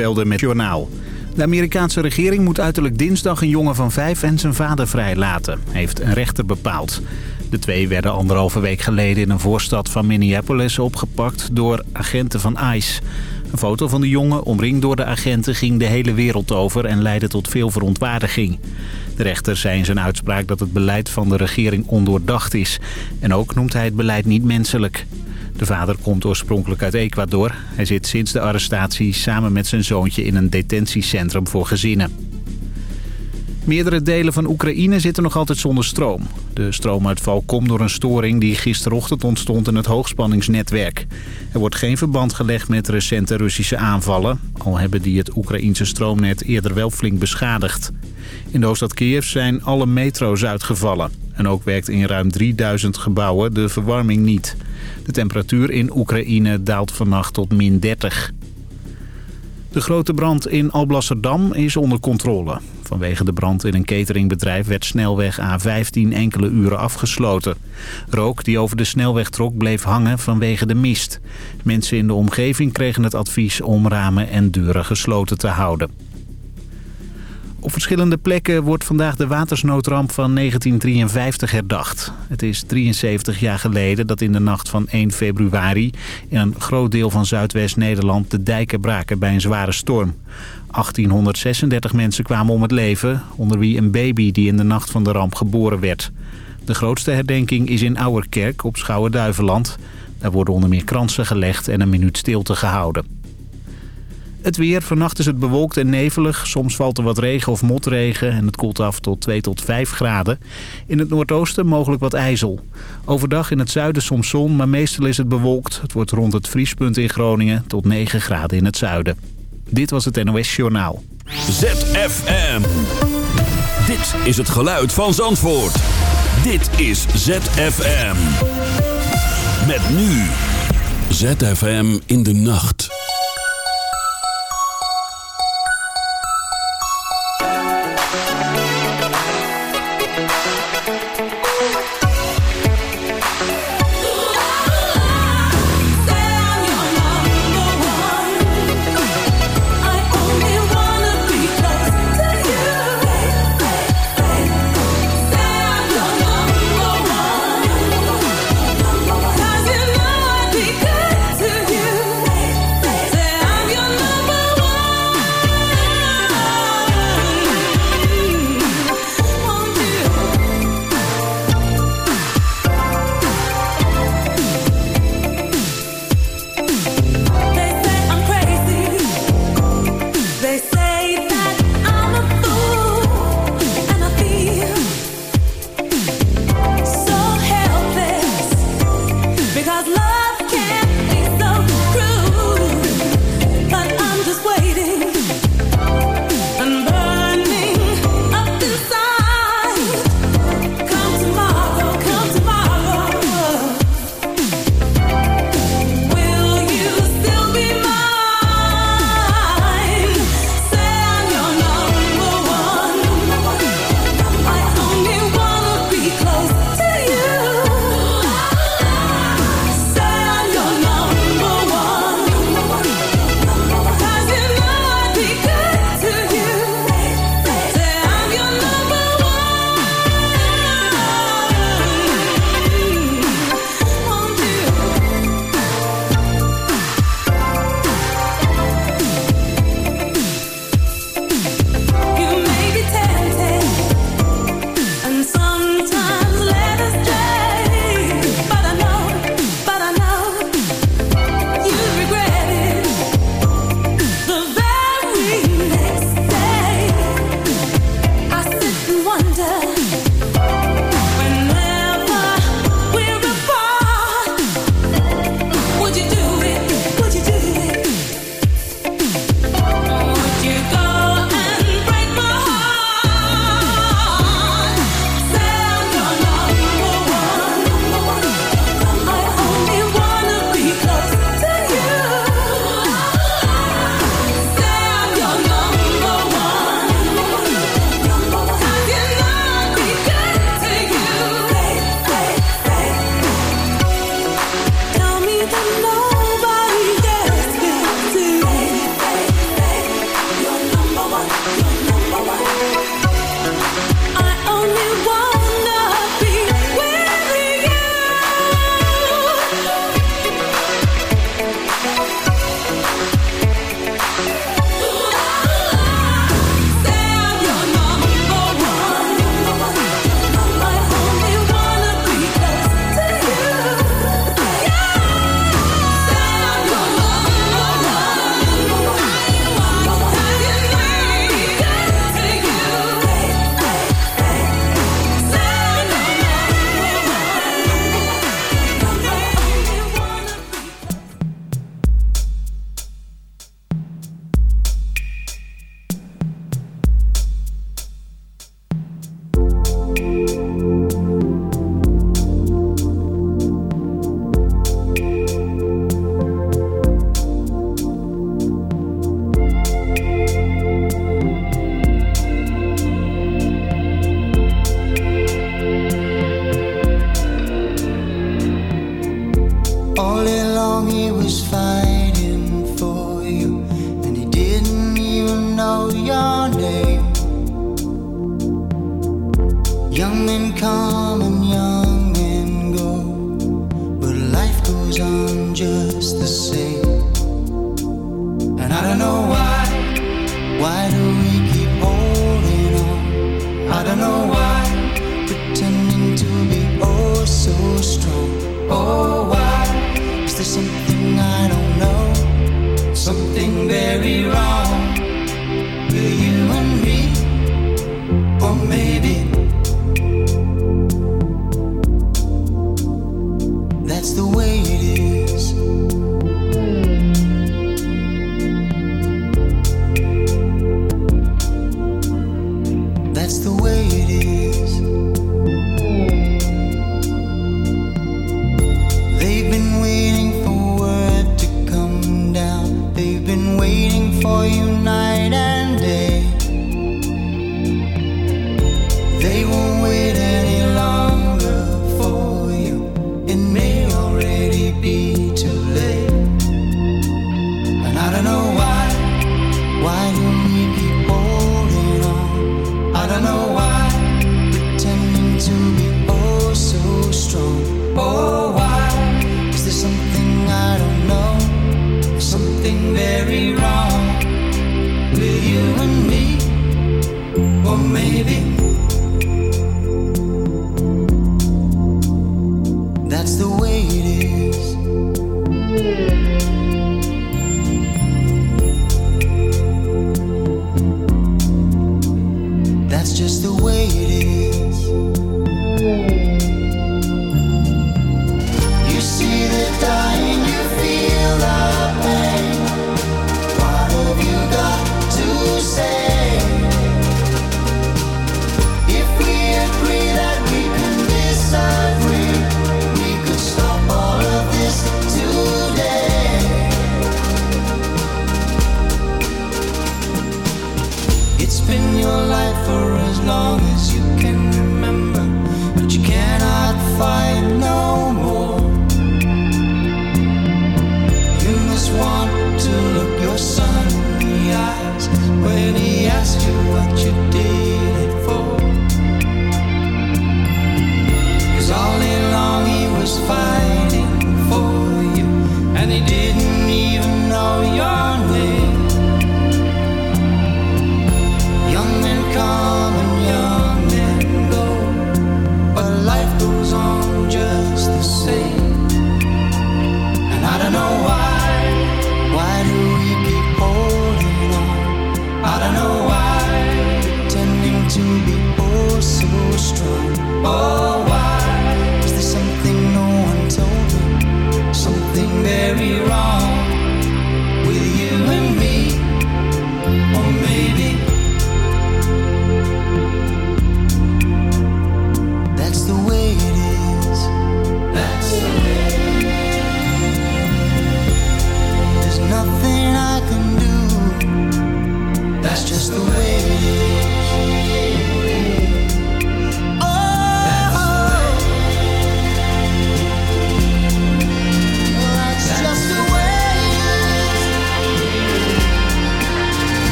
Met Journaal. De Amerikaanse regering moet uiterlijk dinsdag een jongen van vijf en zijn vader vrijlaten, heeft een rechter bepaald. De twee werden anderhalve week geleden in een voorstad van Minneapolis opgepakt door agenten van ICE. Een foto van de jongen, omringd door de agenten, ging de hele wereld over en leidde tot veel verontwaardiging. De rechter zei in zijn uitspraak dat het beleid van de regering ondoordacht is. En ook noemt hij het beleid niet menselijk. De vader komt oorspronkelijk uit Ecuador. Hij zit sinds de arrestatie samen met zijn zoontje in een detentiecentrum voor gezinnen. Meerdere delen van Oekraïne zitten nog altijd zonder stroom. De stroomuitval komt door een storing die gisterochtend ontstond in het hoogspanningsnetwerk. Er wordt geen verband gelegd met recente Russische aanvallen... al hebben die het Oekraïense stroomnet eerder wel flink beschadigd. In de hoofdstad Kiev zijn alle metro's uitgevallen. En ook werkt in ruim 3000 gebouwen de verwarming niet. De temperatuur in Oekraïne daalt vannacht tot min 30. De grote brand in Alblasserdam is onder controle. Vanwege de brand in een cateringbedrijf werd snelweg A15 enkele uren afgesloten. Rook die over de snelweg trok bleef hangen vanwege de mist. Mensen in de omgeving kregen het advies om ramen en deuren gesloten te houden. Op verschillende plekken wordt vandaag de watersnoodramp van 1953 herdacht. Het is 73 jaar geleden dat in de nacht van 1 februari... in een groot deel van Zuidwest-Nederland de dijken braken bij een zware storm. 1836 mensen kwamen om het leven, onder wie een baby die in de nacht van de ramp geboren werd. De grootste herdenking is in Ouwerkerk op Schouwen-Duiveland. Daar worden onder meer kransen gelegd en een minuut stilte gehouden. Het weer. Vannacht is het bewolkt en nevelig. Soms valt er wat regen of motregen en het koelt af tot 2 tot 5 graden. In het noordoosten mogelijk wat ijzel. Overdag in het zuiden soms zon, maar meestal is het bewolkt. Het wordt rond het vriespunt in Groningen tot 9 graden in het zuiden. Dit was het NOS Journaal. ZFM. Dit is het geluid van Zandvoort. Dit is ZFM. Met nu. ZFM in de nacht.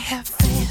ZFM.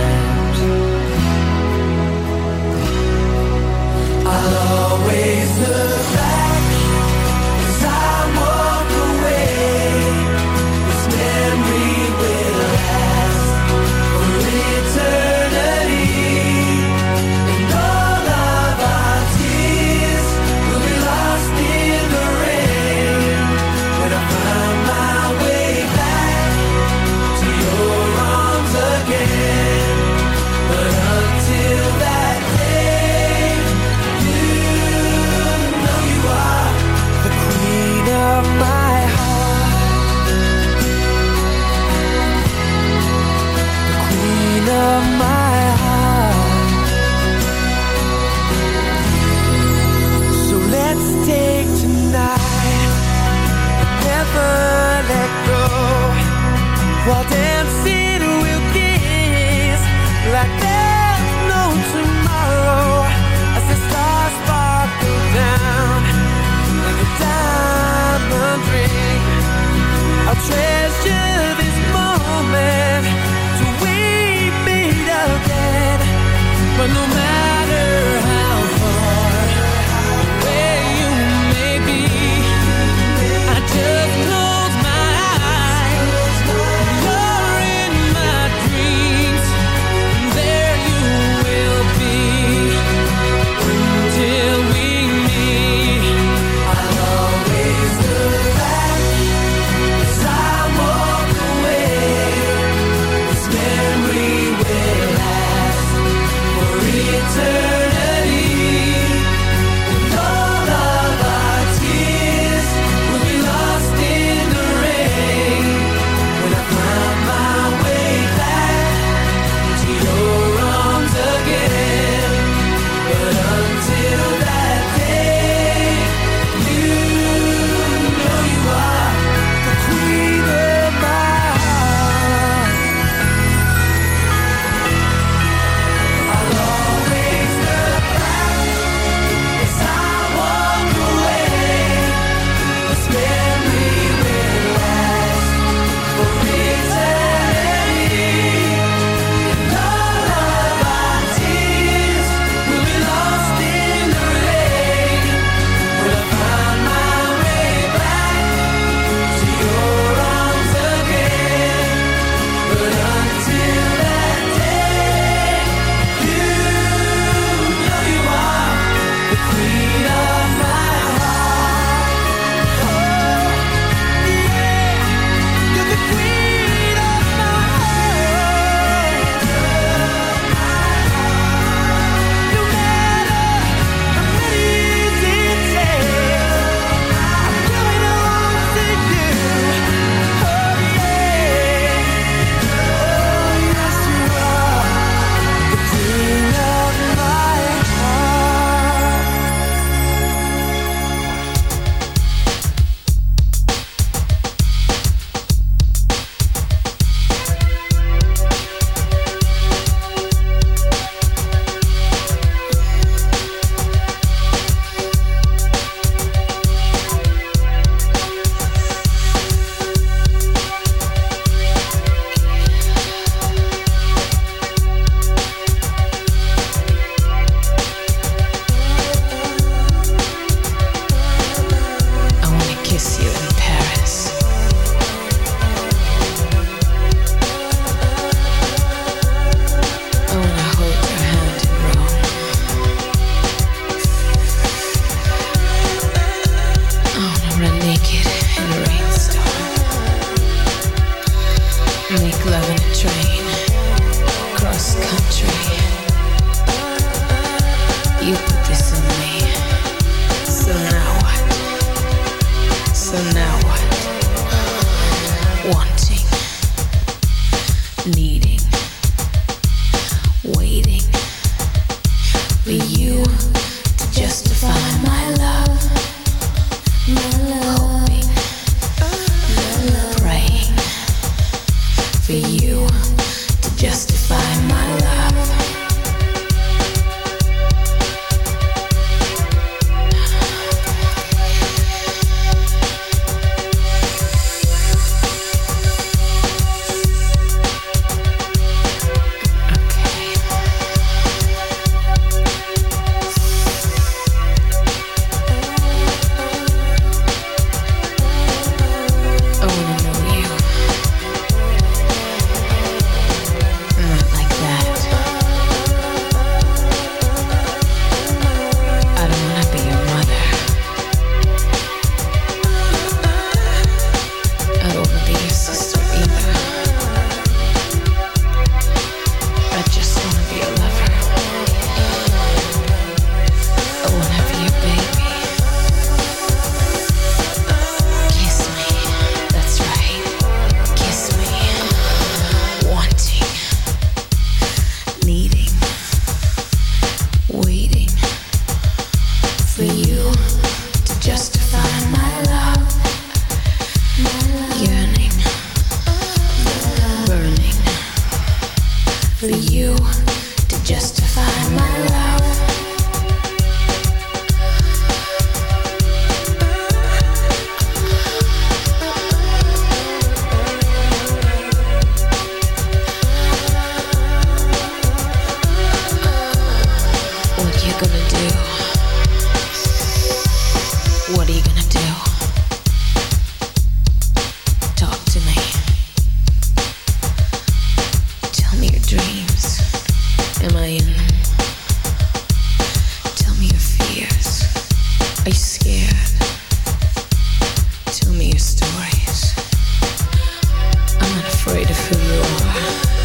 Afraid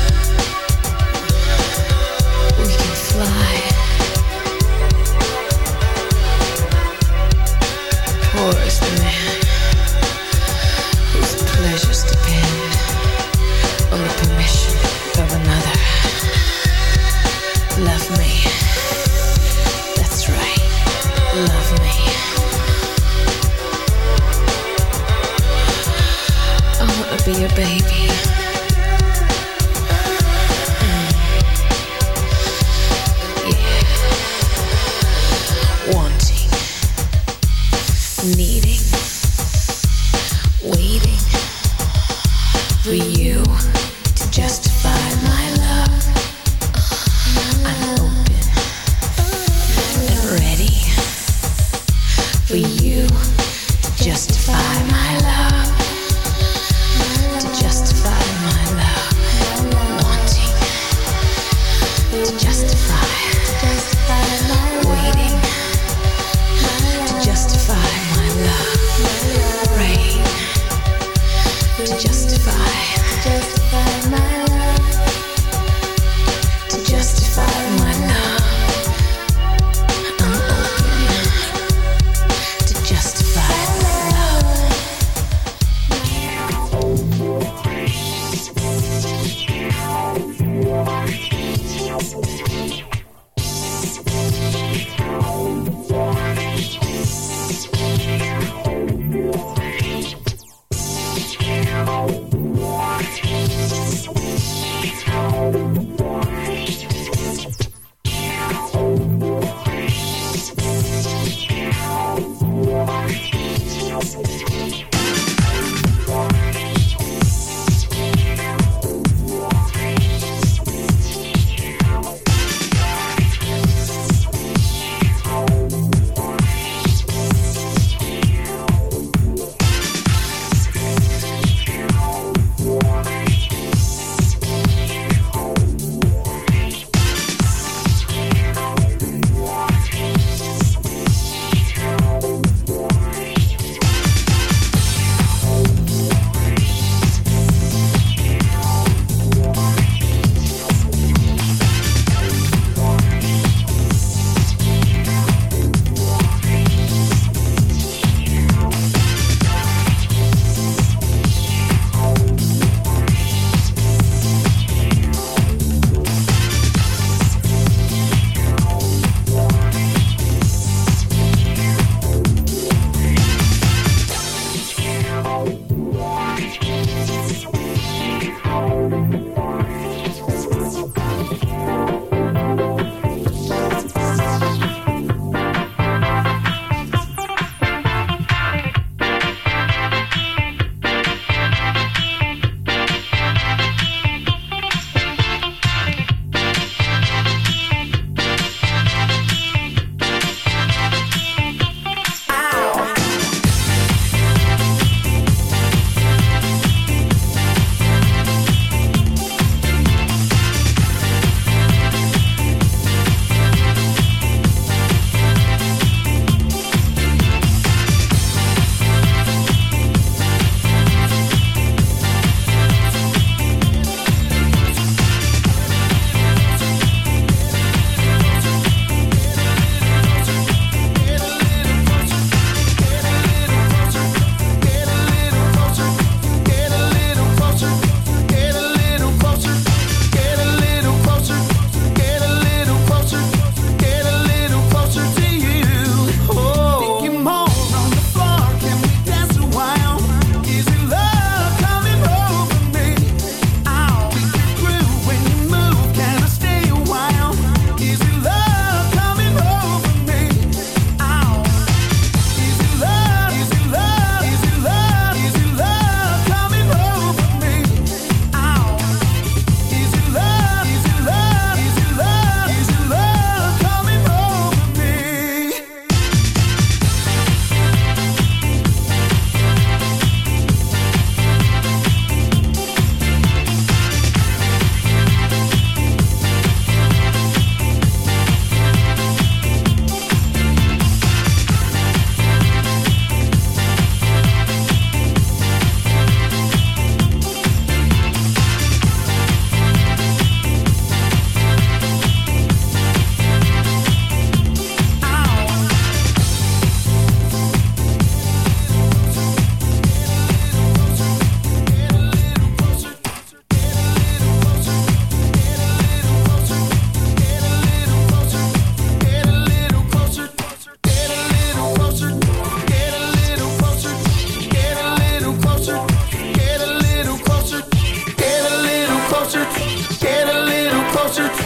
是。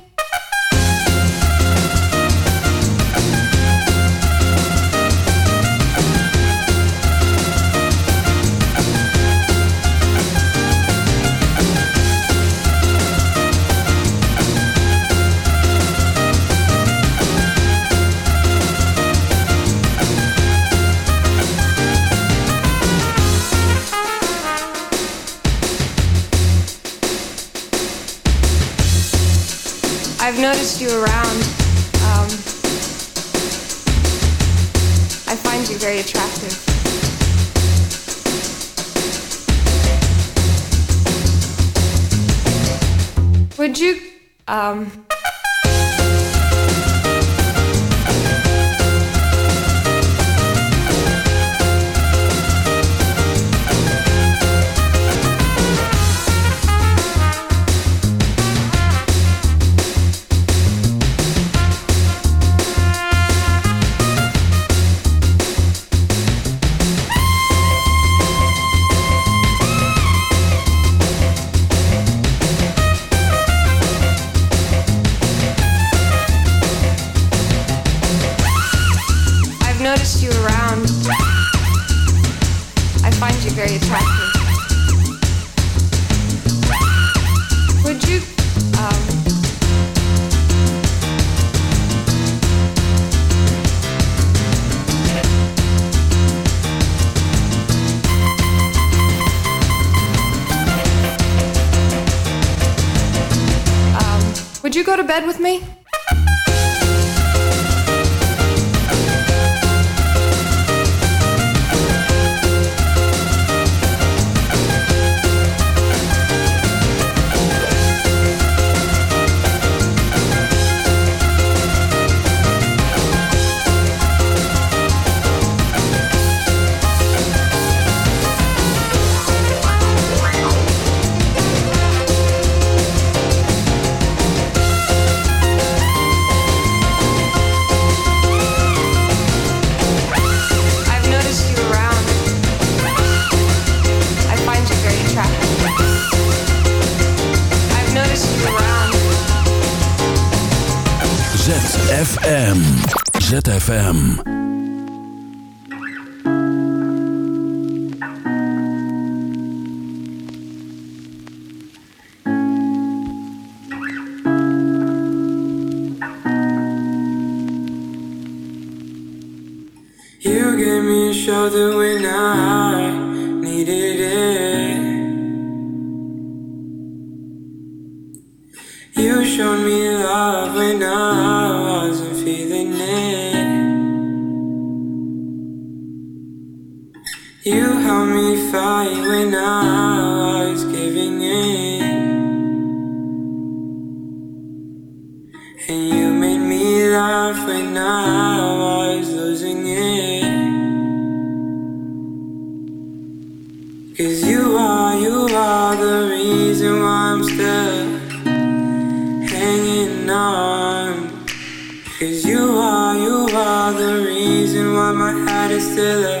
to bed with me? saw me fight when I was giving in. And you made me laugh when I was losing it. Cause you are, you are the reason why I'm still hanging on. Cause you are, you are the reason why my heart is still up.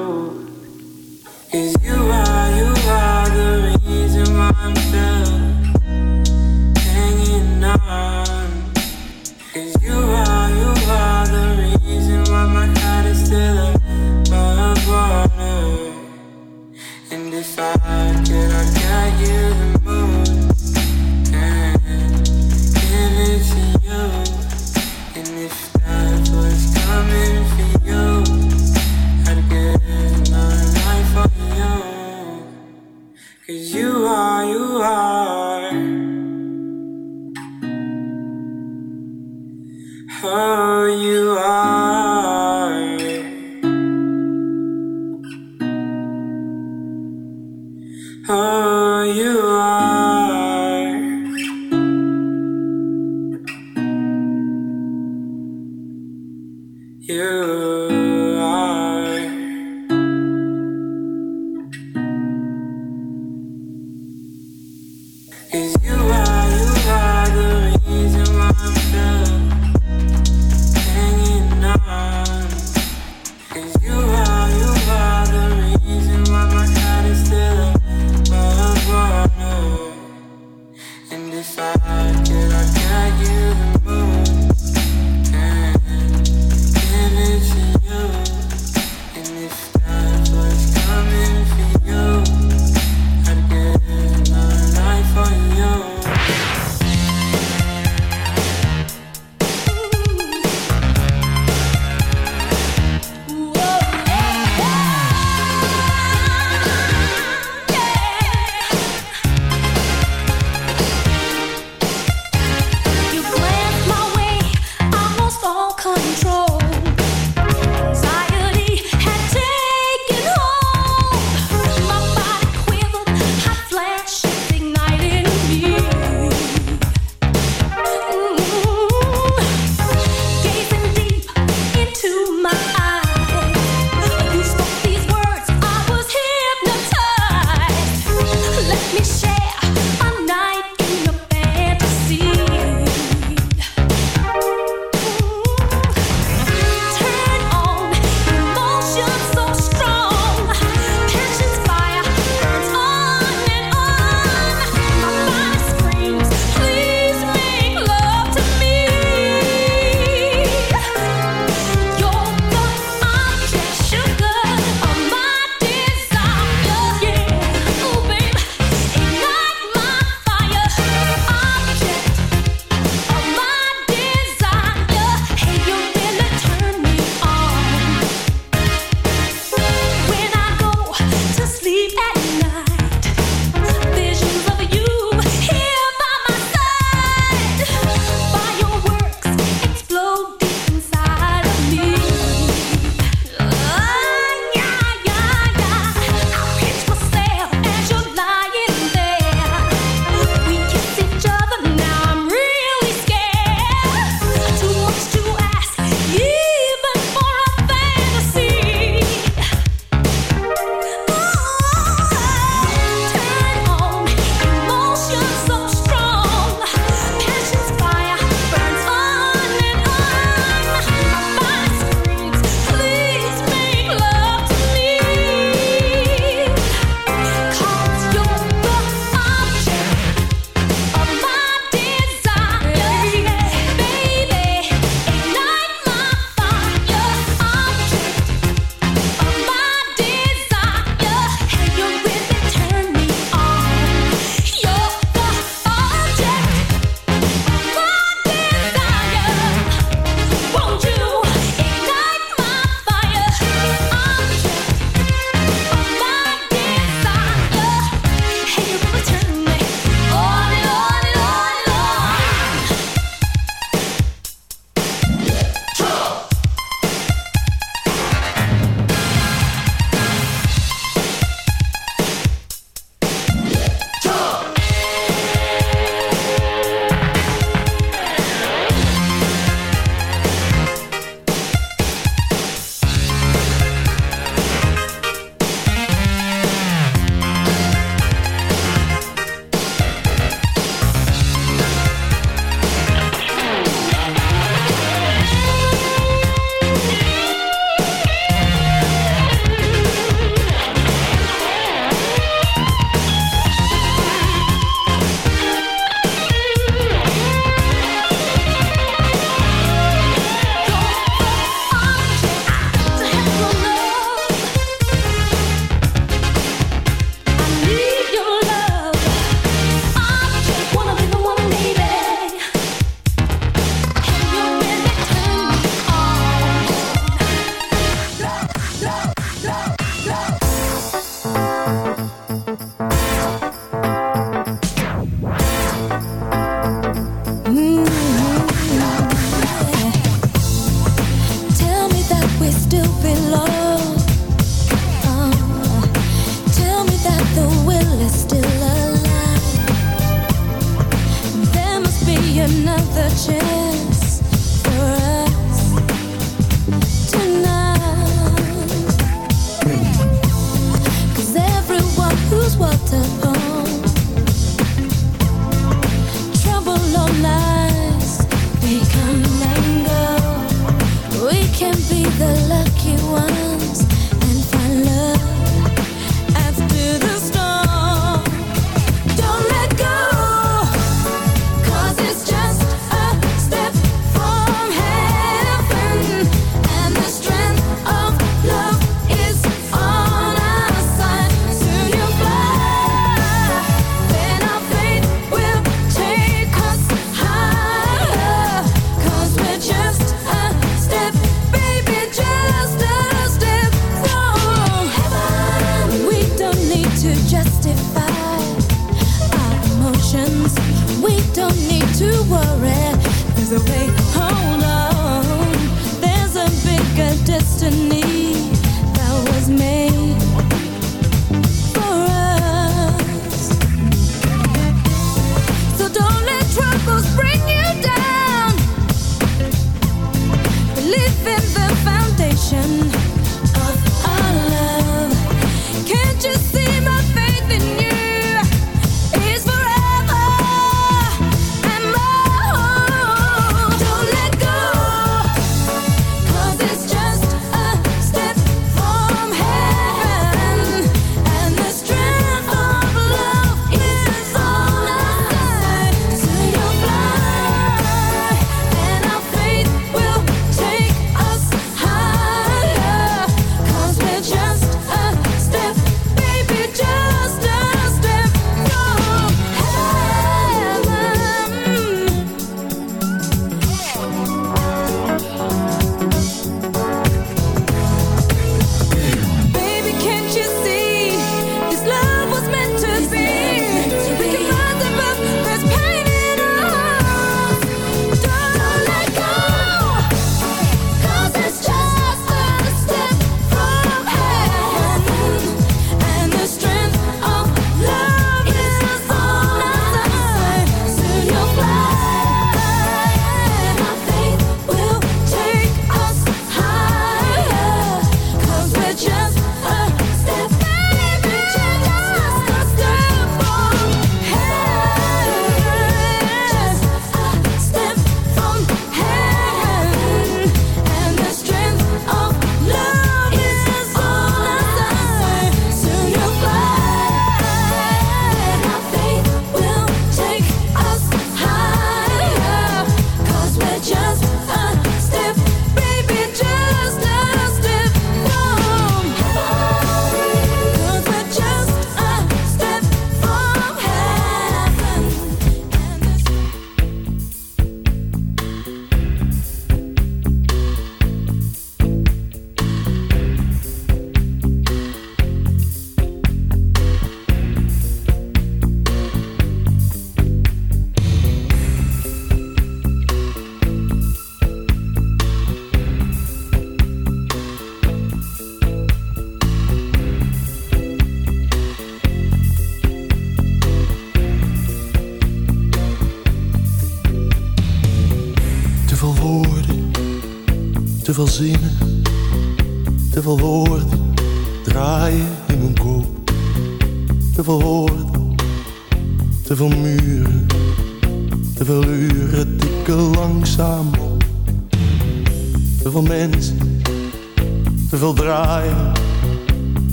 veel zinnen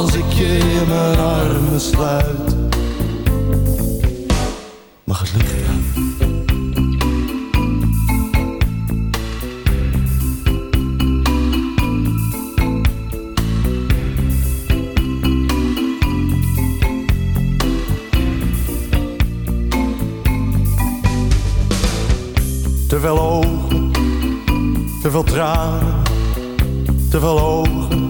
als ik je in mijn armen sluit. Mag het lukken. Te veel ogen, te veel tranen, te veel ogen